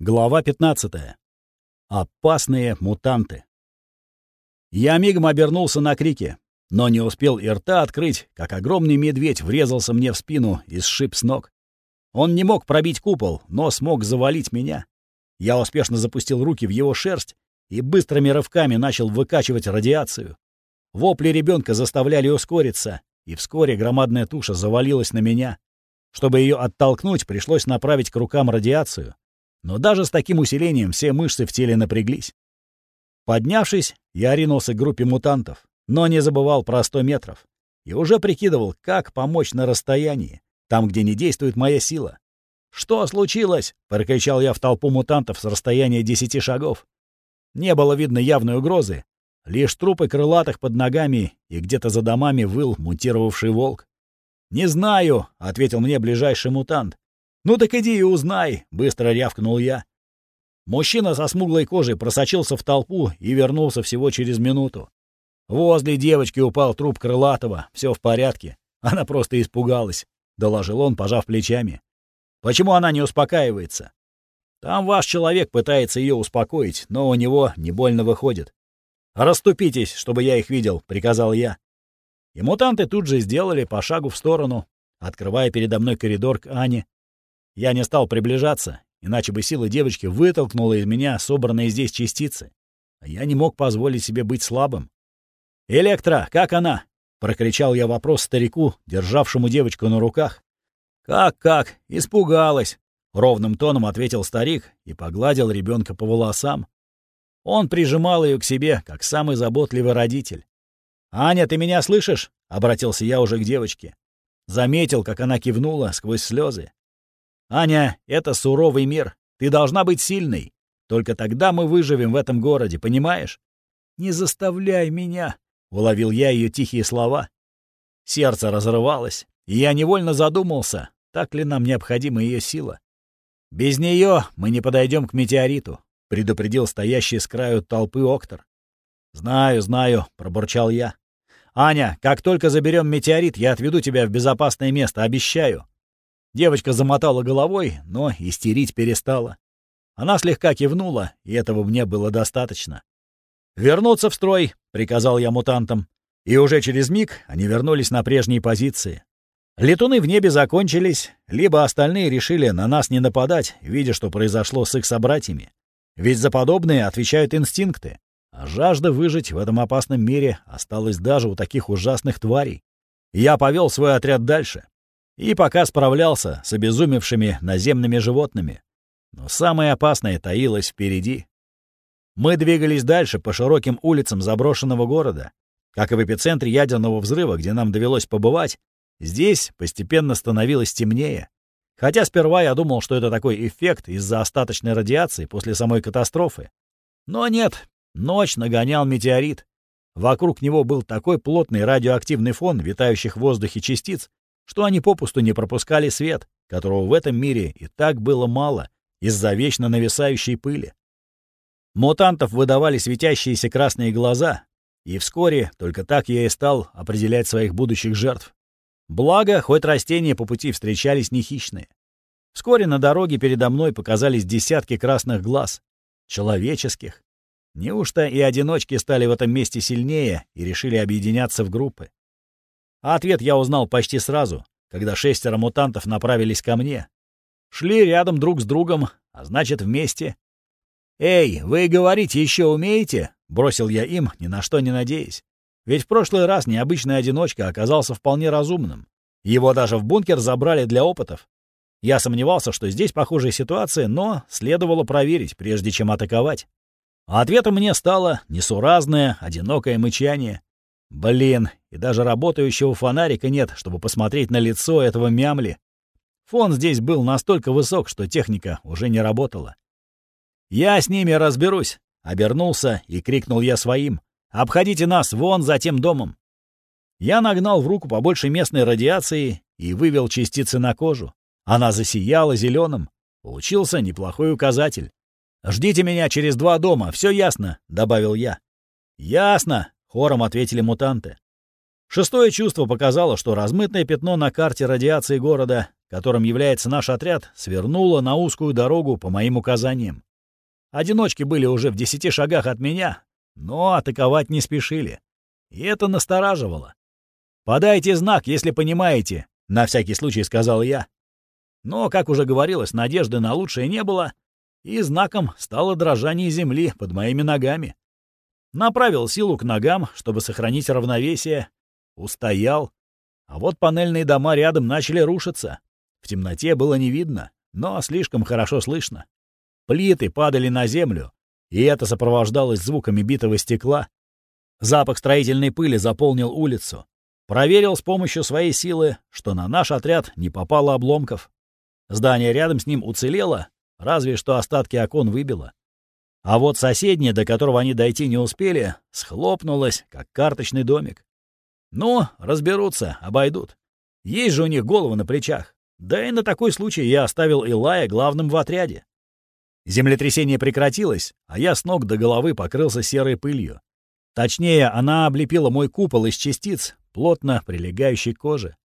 Глава 15. Опасные мутанты. Я мигом обернулся на крики, но не успел и рта открыть, как огромный медведь врезался мне в спину и сшиб с ног. Он не мог пробить купол, но смог завалить меня. Я успешно запустил руки в его шерсть и быстрыми рывками начал выкачивать радиацию. Вопли ребенка заставляли ускориться, и вскоре громадная туша завалилась на меня. Чтобы ее оттолкнуть, пришлось направить к рукам радиацию, но даже с таким усилением все мышцы в теле напряглись. Поднявшись, я ринулся к группе мутантов, но не забывал про 100 метров. И уже прикидывал, как помочь на расстоянии, там, где не действует моя сила. «Что случилось?» — прокричал я в толпу мутантов с расстояния десяти шагов. Не было видно явной угрозы. Лишь трупы крылатых под ногами и где-то за домами выл мутировавший волк. «Не знаю», — ответил мне ближайший мутант. «Ну так иди и узнай», — быстро рявкнул я. Мужчина со смуглой кожей просочился в толпу и вернулся всего через минуту. Возле девочки упал труп Крылатого. Все в порядке. Она просто испугалась, — доложил он, пожав плечами. Почему она не успокаивается? Там ваш человек пытается ее успокоить, но у него не больно выходит. «Раступитесь, чтобы я их видел», — приказал я. И мутанты тут же сделали по шагу в сторону, открывая передо мной коридор к Ане, я не стал приближаться, иначе бы сила девочки вытолкнула из меня собранные здесь частицы. А я не мог позволить себе быть слабым. «Электро, как она?» — прокричал я вопрос старику, державшему девочку на руках. «Как-как? Испугалась!» — ровным тоном ответил старик и погладил ребенка по волосам. Он прижимал ее к себе, как самый заботливый родитель. «Аня, ты меня слышишь?» — обратился я уже к девочке. Заметил, как она кивнула сквозь слезы. «Аня, это суровый мир. Ты должна быть сильной. Только тогда мы выживем в этом городе, понимаешь?» «Не заставляй меня!» — уловил я ее тихие слова. Сердце разрывалось, и я невольно задумался, так ли нам необходима ее сила. «Без нее мы не подойдем к метеориту», — предупредил стоящий с краю толпы Октор. «Знаю, знаю», — пробурчал я. «Аня, как только заберем метеорит, я отведу тебя в безопасное место, обещаю». Девочка замотала головой, но истерить перестала. Она слегка кивнула, и этого мне было достаточно. «Вернуться в строй!» — приказал я мутантам. И уже через миг они вернулись на прежние позиции. Летуны в небе закончились, либо остальные решили на нас не нападать, видя, что произошло с их собратьями. Ведь за подобные отвечают инстинкты. А жажда выжить в этом опасном мире осталась даже у таких ужасных тварей. Я повел свой отряд дальше и пока справлялся с обезумевшими наземными животными. Но самое опасное таилось впереди. Мы двигались дальше по широким улицам заброшенного города. Как и в эпицентре ядерного взрыва, где нам довелось побывать, здесь постепенно становилось темнее. Хотя сперва я думал, что это такой эффект из-за остаточной радиации после самой катастрофы. Но нет, ночь нагонял метеорит. Вокруг него был такой плотный радиоактивный фон витающих в воздухе частиц, что они попусту не пропускали свет, которого в этом мире и так было мало из-за вечно нависающей пыли. Мутантов выдавали светящиеся красные глаза, и вскоре только так я и стал определять своих будущих жертв. Благо, хоть растения по пути встречались не хищные. Вскоре на дороге передо мной показались десятки красных глаз. Человеческих. Неужто и одиночки стали в этом месте сильнее и решили объединяться в группы? А ответ я узнал почти сразу, когда шестеро мутантов направились ко мне. Шли рядом друг с другом, а значит, вместе. «Эй, вы говорить еще умеете?» — бросил я им, ни на что не надеясь. Ведь в прошлый раз необычный одиночка оказался вполне разумным. Его даже в бункер забрали для опытов. Я сомневался, что здесь похожая ситуация, но следовало проверить, прежде чем атаковать. А ответом мне стало несуразное, одинокое мычание. Блин, и даже работающего фонарика нет, чтобы посмотреть на лицо этого мямли. Фон здесь был настолько высок, что техника уже не работала. «Я с ними разберусь!» — обернулся и крикнул я своим. «Обходите нас вон за тем домом!» Я нагнал в руку побольше местной радиации и вывел частицы на кожу. Она засияла зеленым. Получился неплохой указатель. «Ждите меня через два дома, все ясно», — добавил я. «Ясно», — хором ответили мутанты. Шестое чувство показало, что размытное пятно на карте радиации города, которым является наш отряд, свернула на узкую дорогу по моим указаниям. Одиночки были уже в десяти шагах от меня, но атаковать не спешили. И это настораживало. «Подайте знак, если понимаете», — на всякий случай сказал я. Но, как уже говорилось, надежды на лучшее не было, и знаком стало дрожание земли под моими ногами. Направил силу к ногам, чтобы сохранить равновесие. Устоял. А вот панельные дома рядом начали рушиться. В темноте было не видно, но слишком хорошо слышно. Плиты падали на землю, и это сопровождалось звуками битого стекла. Запах строительной пыли заполнил улицу. Проверил с помощью своей силы, что на наш отряд не попало обломков. Здание рядом с ним уцелело, разве что остатки окон выбило. А вот соседнее, до которого они дойти не успели, схлопнулось, как карточный домик. Ну, разберутся, обойдут. Есть же у них головы на плечах. Да и на такой случай я оставил Илая главным в отряде. Землетрясение прекратилось, а я с ног до головы покрылся серой пылью. Точнее, она облепила мой купол из частиц, плотно прилегающей к коже.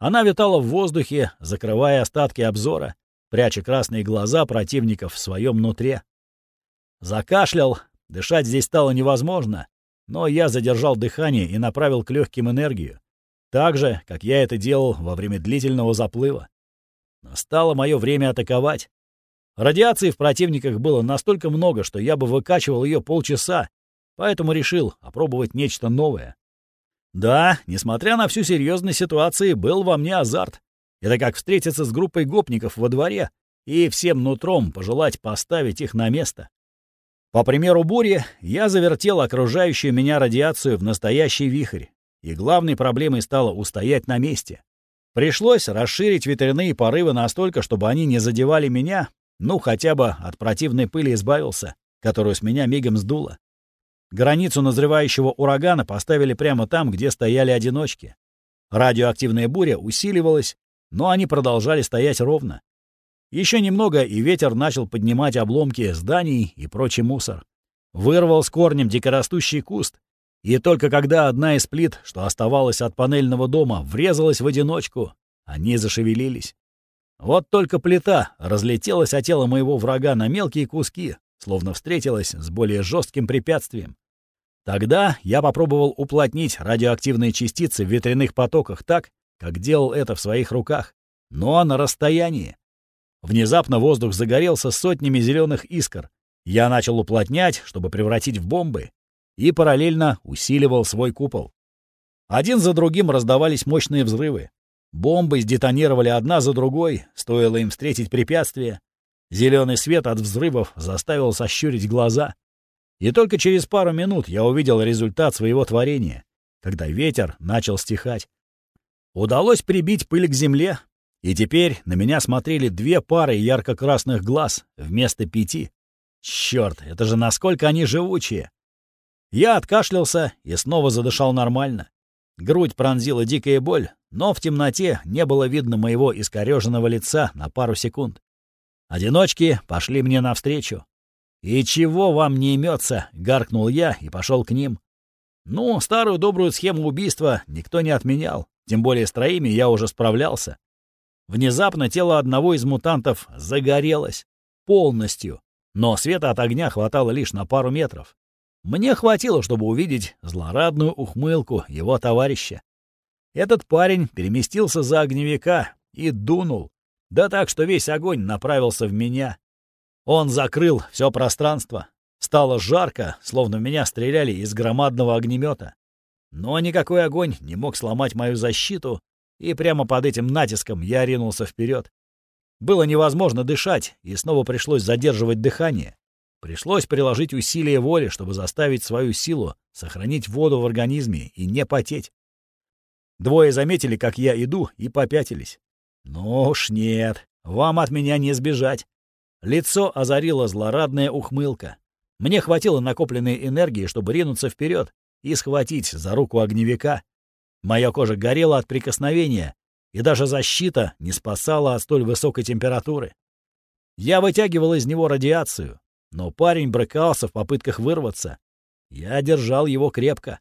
Она витала в воздухе, закрывая остатки обзора, пряча красные глаза противников в своем нутре. Закашлял, дышать здесь стало невозможно, но я задержал дыхание и направил к легким энергию, так же, как я это делал во время длительного заплыва. Настало мое время атаковать. Радиации в противниках было настолько много, что я бы выкачивал ее полчаса, поэтому решил опробовать нечто новое. Да, несмотря на всю серьезность ситуации, был во мне азарт. Это как встретиться с группой гопников во дворе и всем нутром пожелать поставить их на место. По примеру бури, я завертел окружающую меня радиацию в настоящий вихрь, и главной проблемой стало устоять на месте. Пришлось расширить ветряные порывы настолько, чтобы они не задевали меня, ну, хотя бы от противной пыли избавился, которую с меня мигом сдуло. Границу назревающего урагана поставили прямо там, где стояли одиночки. Радиоактивная буря усиливалась, но они продолжали стоять ровно. Еще немного, и ветер начал поднимать обломки зданий и прочий мусор. Вырвал с корнем дикорастущий куст, и только когда одна из плит, что оставалась от панельного дома, врезалась в одиночку, они зашевелились. Вот только плита разлетелась от тела моего врага на мелкие куски, словно встретилась с более жестким препятствием. Тогда я попробовал уплотнить радиоактивные частицы в ветряных потоках так, как делал это в своих руках, но на расстоянии. Внезапно воздух загорелся сотнями зеленых искр. Я начал уплотнять, чтобы превратить в бомбы, и параллельно усиливал свой купол. Один за другим раздавались мощные взрывы. Бомбы сдетонировали одна за другой, стоило им встретить препятствие. Зеленый свет от взрывов заставил сощурить глаза. И только через пару минут я увидел результат своего творения, когда ветер начал стихать. Удалось прибить пыль к земле, и теперь на меня смотрели две пары ярко-красных глаз вместо пяти. Черт, это же насколько они живучие! Я откашлялся и снова задышал нормально. Грудь пронзила дикая боль, но в темноте не было видно моего искореженного лица на пару секунд. Одиночки пошли мне навстречу. «И чего вам не имется?» — гаркнул я и пошел к ним. Ну, старую добрую схему убийства никто не отменял, тем более с троими я уже справлялся. Внезапно тело одного из мутантов загорелось. Полностью. Но света от огня хватало лишь на пару метров. Мне хватило, чтобы увидеть злорадную ухмылку его товарища. Этот парень переместился за огневика и дунул. Да так, что весь огонь направился в меня. Он закрыл все пространство. Стало жарко, словно меня стреляли из громадного огнемета. Но никакой огонь не мог сломать мою защиту, и прямо под этим натиском я ринулся вперед. Было невозможно дышать, и снова пришлось задерживать дыхание. Пришлось приложить усилие воли, чтобы заставить свою силу сохранить воду в организме и не потеть. Двое заметили, как я иду, и попятились. Ну уж нет, вам от меня не сбежать. Лицо озарила злорадная ухмылка. Мне хватило накопленной энергии, чтобы ринуться вперед и схватить за руку огневика. Моя кожа горела от прикосновения, и даже защита не спасала от столь высокой температуры. Я вытягивал из него радиацию, но парень брыкался в попытках вырваться. Я держал его крепко.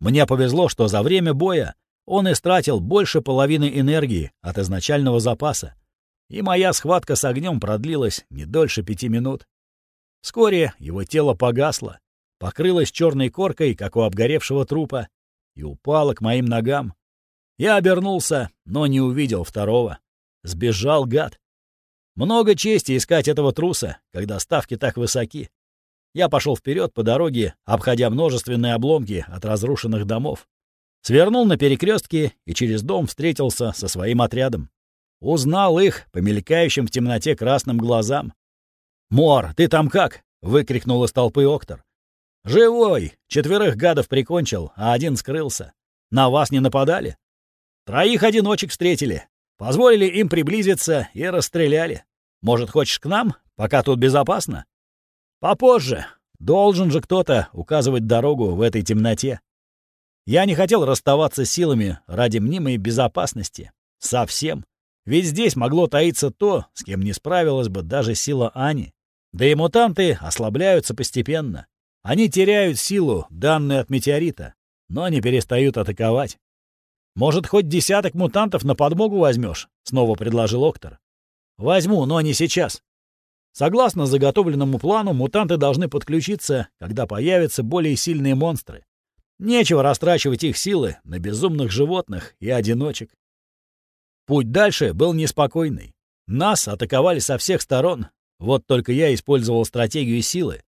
Мне повезло, что за время боя Он истратил больше половины энергии от изначального запаса, и моя схватка с огнем продлилась не дольше пяти минут. Вскоре его тело погасло, покрылось черной коркой, как у обгоревшего трупа, и упало к моим ногам. Я обернулся, но не увидел второго. Сбежал гад. Много чести искать этого труса, когда ставки так высоки. Я пошел вперед по дороге, обходя множественные обломки от разрушенных домов. Свернул на перекрестке и через дом встретился со своим отрядом. Узнал их по мелькающим в темноте красным глазам. «Мор, ты там как?» — выкрикнул из толпы Октор. «Живой! Четверых гадов прикончил, а один скрылся. На вас не нападали? Троих одиночек встретили. Позволили им приблизиться и расстреляли. Может, хочешь к нам, пока тут безопасно?» «Попозже. Должен же кто-то указывать дорогу в этой темноте. Я не хотел расставаться с силами ради мнимой безопасности. Совсем. Ведь здесь могло таиться то, с кем не справилась бы даже сила Ани. Да и мутанты ослабляются постепенно. Они теряют силу, данную от метеорита, но не перестают атаковать. «Может, хоть десяток мутантов на подмогу возьмешь?» — снова предложил Октор. «Возьму, но не сейчас. Согласно заготовленному плану, мутанты должны подключиться, когда появятся более сильные монстры. Нечего растрачивать их силы на безумных животных и одиночек. Путь дальше был неспокойный. Нас атаковали со всех сторон. Вот только я использовал стратегию силы.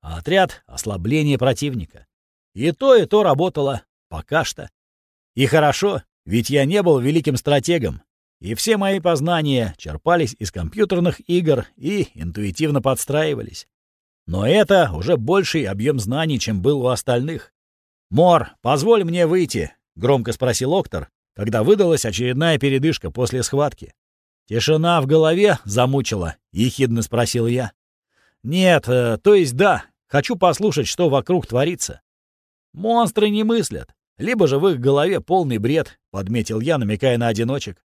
А отряд — ослабление противника. И то, и то работало. Пока что. И хорошо, ведь я не был великим стратегом, и все мои познания черпались из компьютерных игр и интуитивно подстраивались. Но это уже больший объем знаний, чем был у остальных. «Мор, позволь мне выйти», — громко спросил Октор, когда выдалась очередная передышка после схватки. «Тишина в голове замучила», — ехидно спросил я. «Нет, э, то есть да, хочу послушать, что вокруг творится». «Монстры не мыслят, либо же в их голове полный бред», — подметил я, намекая на одиночек.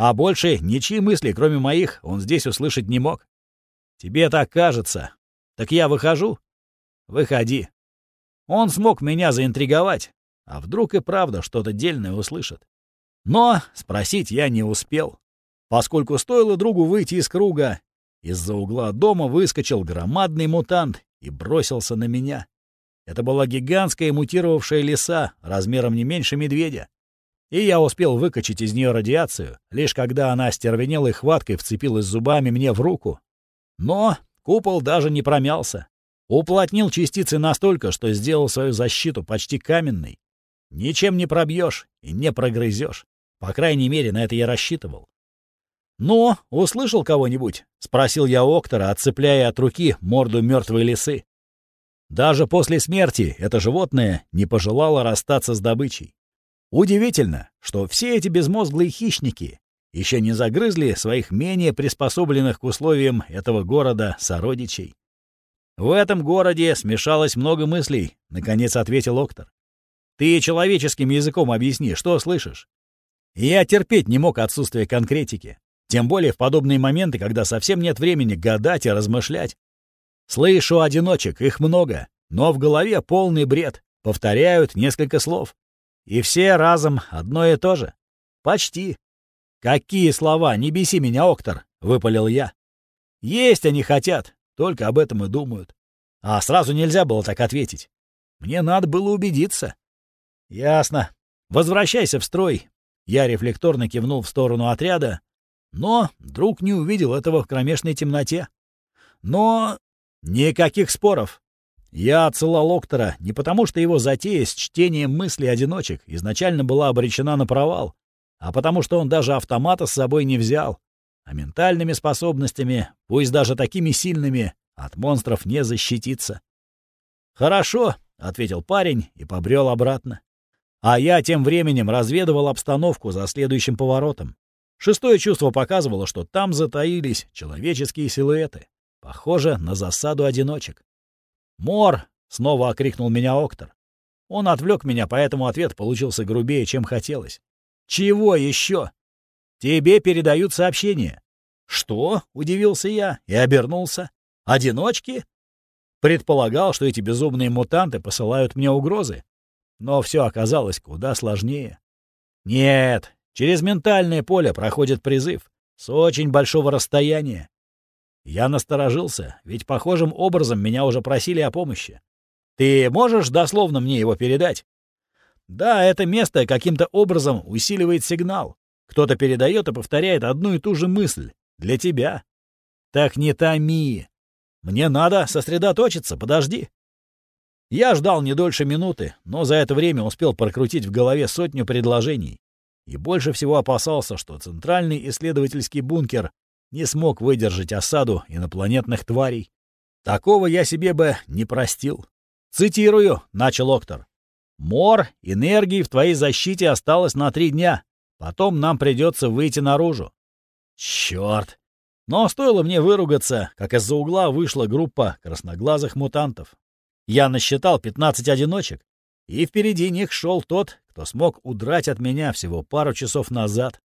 А больше ничьи мысли, кроме моих, он здесь услышать не мог. Тебе так кажется. Так я выхожу? Выходи. Он смог меня заинтриговать, а вдруг и правда что-то дельное услышит. Но спросить я не успел, поскольку стоило другу выйти из круга, из-за угла дома выскочил громадный мутант и бросился на меня. Это была гигантская мутировавшая лиса размером не меньше медведя и я успел выкачать из нее радиацию, лишь когда она остервенелой хваткой вцепилась зубами мне в руку. Но купол даже не промялся. Уплотнил частицы настолько, что сделал свою защиту почти каменной. Ничем не пробьешь и не прогрызешь. По крайней мере, на это я рассчитывал. «Ну, услышал кого-нибудь?» — спросил я Октора, отцепляя от руки морду мертвой лисы. Даже после смерти это животное не пожелало расстаться с добычей. Удивительно, что все эти безмозглые хищники еще не загрызли своих менее приспособленных к условиям этого города сородичей. «В этом городе смешалось много мыслей», — наконец ответил Октор. «Ты человеческим языком объясни, что слышишь?» Я терпеть не мог отсутствие конкретики, тем более в подобные моменты, когда совсем нет времени гадать и размышлять. Слышу одиночек, их много, но в голове полный бред, повторяют несколько слов. И все разом одно и то же. Почти. Какие слова? Не беси меня, Октор, выпалил я. Есть они хотят, только об этом и думают. А сразу нельзя было так ответить. Мне надо было убедиться. Ясно. Возвращайся в строй. Я рефлекторно кивнул в сторону отряда, но друг не увидел этого в кромешной темноте. Но никаких споров. Я отсылал Октора не потому, что его затея с чтением мыслей одиночек изначально была обречена на провал, а потому что он даже автомата с собой не взял. А ментальными способностями, пусть даже такими сильными, от монстров не защититься. «Хорошо», — ответил парень и побрел обратно. А я тем временем разведывал обстановку за следующим поворотом. Шестое чувство показывало, что там затаились человеческие силуэты. Похоже на засаду одиночек. «Мор!» — снова окрикнул меня Октор. Он отвлек меня, поэтому ответ получился грубее, чем хотелось. «Чего еще?» «Тебе передают сообщение». «Что?» — удивился я и обернулся. «Одиночки?» Предполагал, что эти безумные мутанты посылают мне угрозы. Но все оказалось куда сложнее. Нет, через ментальное поле проходит призыв. С очень большого расстояния. Я насторожился, ведь похожим образом меня уже просили о помощи. Ты можешь дословно мне его передать? Да, это место каким-то образом усиливает сигнал. Кто-то передает и повторяет одну и ту же мысль. Для тебя. Так не томи. Мне надо сосредоточиться, подожди. Я ждал не дольше минуты, но за это время успел прокрутить в голове сотню предложений. И больше всего опасался, что центральный исследовательский бункер не смог выдержать осаду инопланетных тварей. Такого я себе бы не простил. «Цитирую», — начал Октор. «Мор, энергии в твоей защите осталось на три дня. Потом нам придется выйти наружу». «Черт!» Но стоило мне выругаться, как из-за угла вышла группа красноглазых мутантов. Я насчитал 15 одиночек, и впереди них шел тот, кто смог удрать от меня всего пару часов назад.